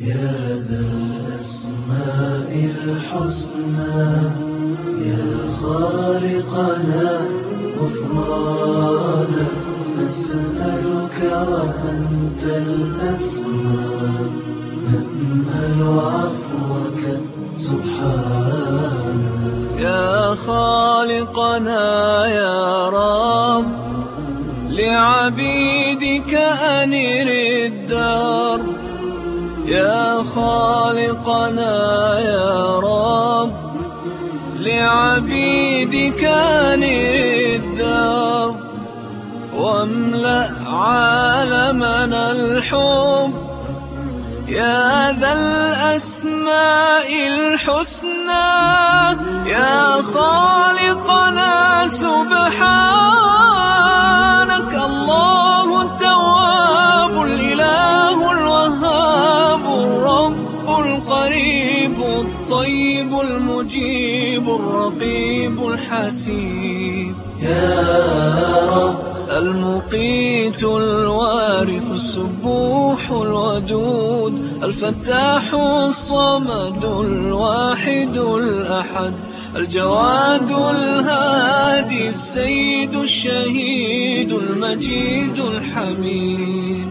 يا ذا الأسماء الحسنى يا خالقنا غفرانا نسألك وأنت الأسمى نأمل عفوك سبحانا يا خالقنا يا رب لعبيدك أنر الدار. يا خالقنا يا رب لعبيدك أنر الدار واملأ عالمنا الحب. يا ذا الأسماء الحسنى يا خالقنا سبحانك. المجيب الرقيب الحسيب. يا رب المقيت الوارث السبوح الودود الفتاح الصمد الواحد الأحد الجواد الهادي السيد الشهيد المجيد الحميد.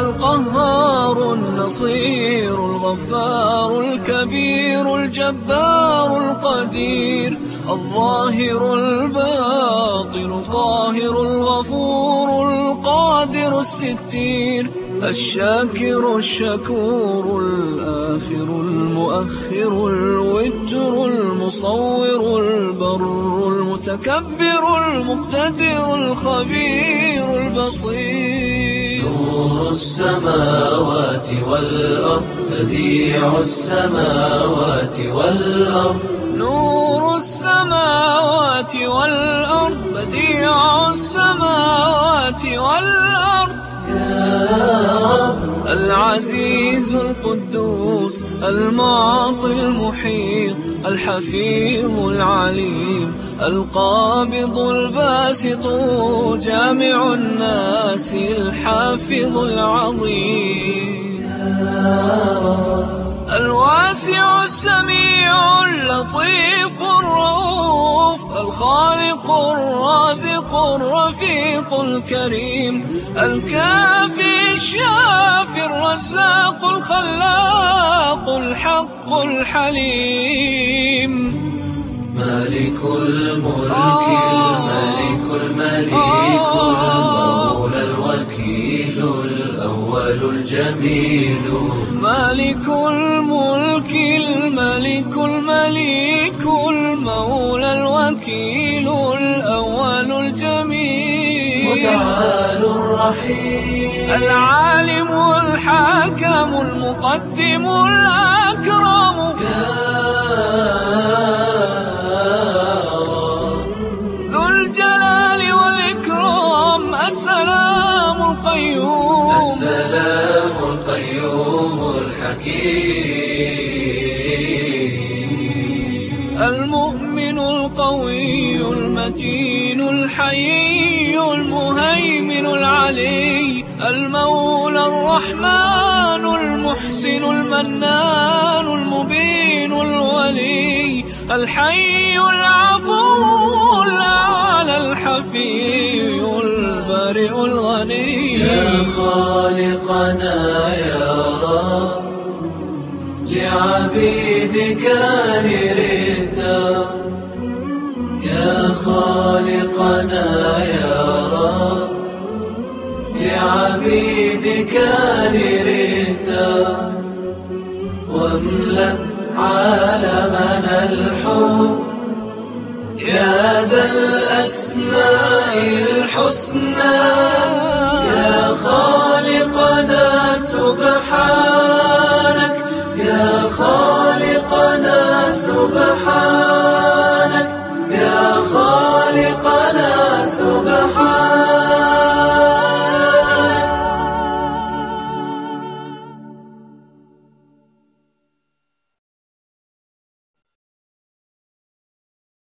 القهار النصير الغفار الكبير الجبار القدير. الظاهر الباطن القاهر الغفور القادر الستير. الشاكر الشكور الآخر المؤخر الوتر المصور البر المتكبر المقتدر الخبير البصير. نور السماوات والأرض بديع السماوات والأرض. نور السماوات والأرض بديع السماوات والأرض. العزيز القدوس المعطي المحيط الحفيظ العليم القابض الباسط جامع الناس الحافظ العظيم. الواسع السميع اللطيف الرؤوف الخالق الرازق الرفيق الكريم الكافي الشافي الرزاق الخلاق الحق الحليم. مالك الملك الملك الملك المولى الوكيل الأول الجميل. مالك الملك الملك الملك المولى الوكيل الأول الجميل. متعال الرحيم. العالم الحاكم المقدم الأكرم. ذو الجلال والإكرام. السلام القيوم. السلام القيوم الحكيم. المؤمن القوي المتين الحيي المهيمن العلي المولى الرحمن المحسن المنان المبين الولي الحي العفو الأعلى الحفي البارئ الغني. يا خالقنا يا رب لعبيدك نردا يا خالقنا يا لعبيدك نردا واملأ عالمنا الحب. يا ذا الأسماء الحسنى يا خالقنا سبحانك يا خالقنا سبحانك.